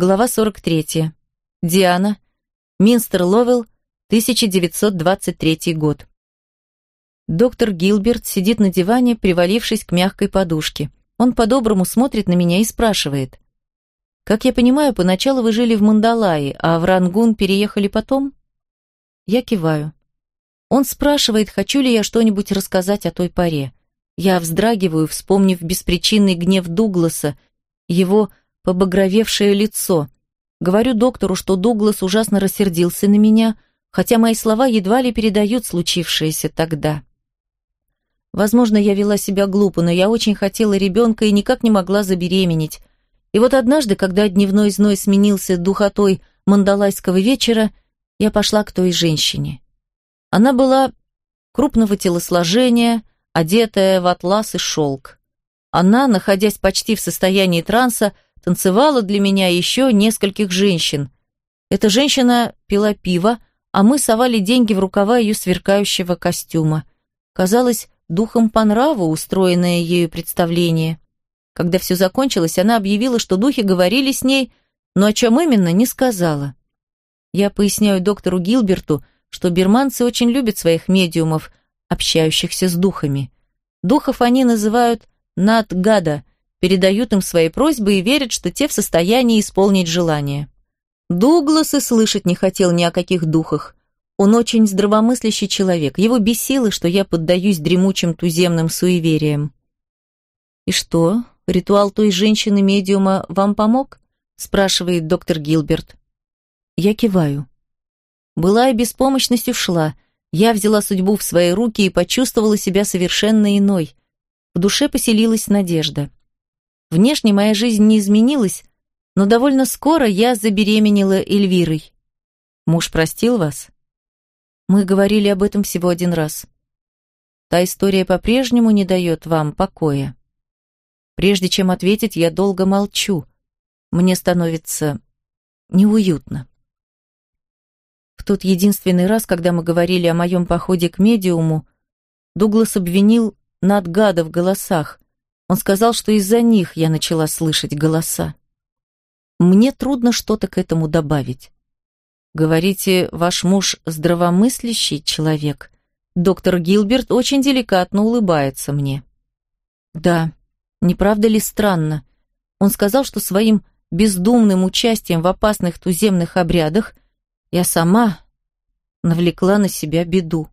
Глава 43. Диана. Минстер Ловел, 1923 год. Доктор Гилберт сидит на диване, привалившись к мягкой подушке. Он по-доброму смотрит на меня и спрашивает. «Как я понимаю, поначалу вы жили в Мандалае, а в Рангун переехали потом?» Я киваю. Он спрашивает, хочу ли я что-нибудь рассказать о той поре. Я вздрагиваю, вспомнив беспричинный гнев Дугласа, его побагровевшее лицо. Говорю доктору, что Дуглас ужасно рассердился на меня, хотя мои слова едва ли передают случившееся тогда. Возможно, я вела себя глупо, но я очень хотела ребенка и никак не могла забеременеть. И вот однажды, когда дневной зной сменился духотой мандалайского вечера, я пошла к той женщине. Она была крупного телосложения, одетая в атлас и шелк. Она, находясь почти в состоянии транса, танцевала для меня еще нескольких женщин. Эта женщина пила пиво, а мы совали деньги в рукава ее сверкающего костюма. Казалось, духом по нраву устроенное ею представление. Когда все закончилось, она объявила, что духи говорили с ней, но о чем именно, не сказала. Я поясняю доктору Гилберту, что бирманцы очень любят своих медиумов, общающихся с духами. Духов они называют «надгада», передают им свои просьбы и верят, что те в состоянии исполнить желание. Дуглас и слышать не хотел ни о каких духах. Он очень здравомыслящий человек. Его бесило, что я поддаюсь дремучим туземным суевериям. «И что, ритуал той женщины-медиума вам помог?» спрашивает доктор Гилберт. Я киваю. Былая беспомощность ушла. Я взяла судьбу в свои руки и почувствовала себя совершенно иной. В душе поселилась надежда. Внешне моя жизнь не изменилась, но довольно скоро я забеременела Эльвирой. Муж простил вас? Мы говорили об этом всего один раз. Та история по-прежнему не дает вам покоя. Прежде чем ответить, я долго молчу. Мне становится неуютно. В тот единственный раз, когда мы говорили о моем походе к медиуму, Дуглас обвинил надгада в голосах. Он сказал, что из-за них я начала слышать голоса. Мне трудно что-то к этому добавить. Говорите, ваш муж здравомыслящий человек? Доктор Гилберт очень деликатно улыбается мне. Да, не правда ли странно? Он сказал, что своим бездумным участием в опасных туземных обрядах я сама навлекла на себя беду.